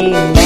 You.